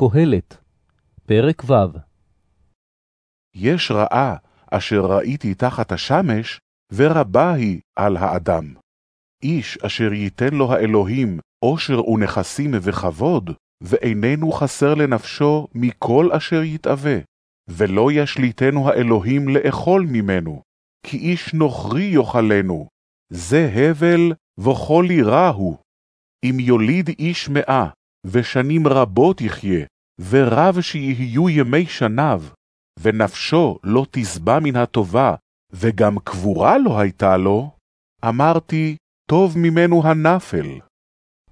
קהלת, פרק ו' יש רעה אשר ראיתי תחת השמש, ורבה היא על האדם. איש אשר ייתן לו האלוהים עושר ונכסים וכבוד, ואיננו חסר לנפשו מכל אשר יתאווה, ולא ישליטנו האלוהים לאכול ממנו, כי איש נוכרי יאכלנו, זה הבל וכל ירא הוא. אם יוליד איש מאה, ושנים רבות יחיה, ורב שיהיו ימי שניו, ונפשו לא תשבע מן הטובה, וגם קבורה לא הייתה לו, אמרתי, טוב ממנו הנפל.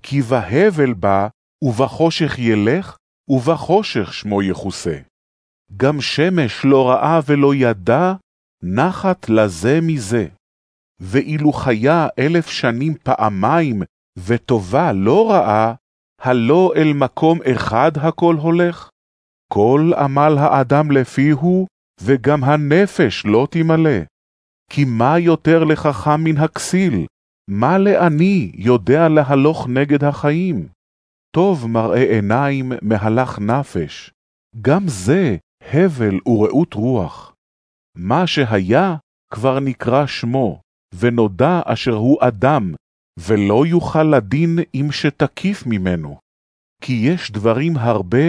כי בהבל בא, ובחושך ילך, ובחושך שמו יכוסה. גם שמש לא ראה ולא ידע, נחת לזה מזה. ואילו חיה אלף שנים פעמיים, וטובה לא ראה, הלא אל מקום אחד הכל הולך? כל עמל האדם לפיהו, וגם הנפש לא תמלא. כי מה יותר לחכם מן הכסיל? מה לעני יודע להלוך נגד החיים? טוב מראה עיניים מהלך נפש, גם זה הבל ורעות רוח. מה שהיה כבר נקרא שמו, ונודע אשר הוא אדם, ולא יוכל לדין אם שתקיף ממנו. כי יש דברים הרבה,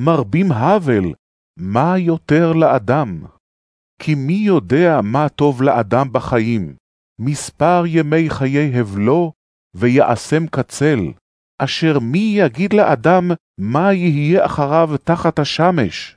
מרבים הבל, מה יותר לאדם? כי מי יודע מה טוב לאדם בחיים, מספר ימי חיי הבלו, ויעשם קצל, אשר מי יגיד לאדם מה יהיה אחריו תחת השמש?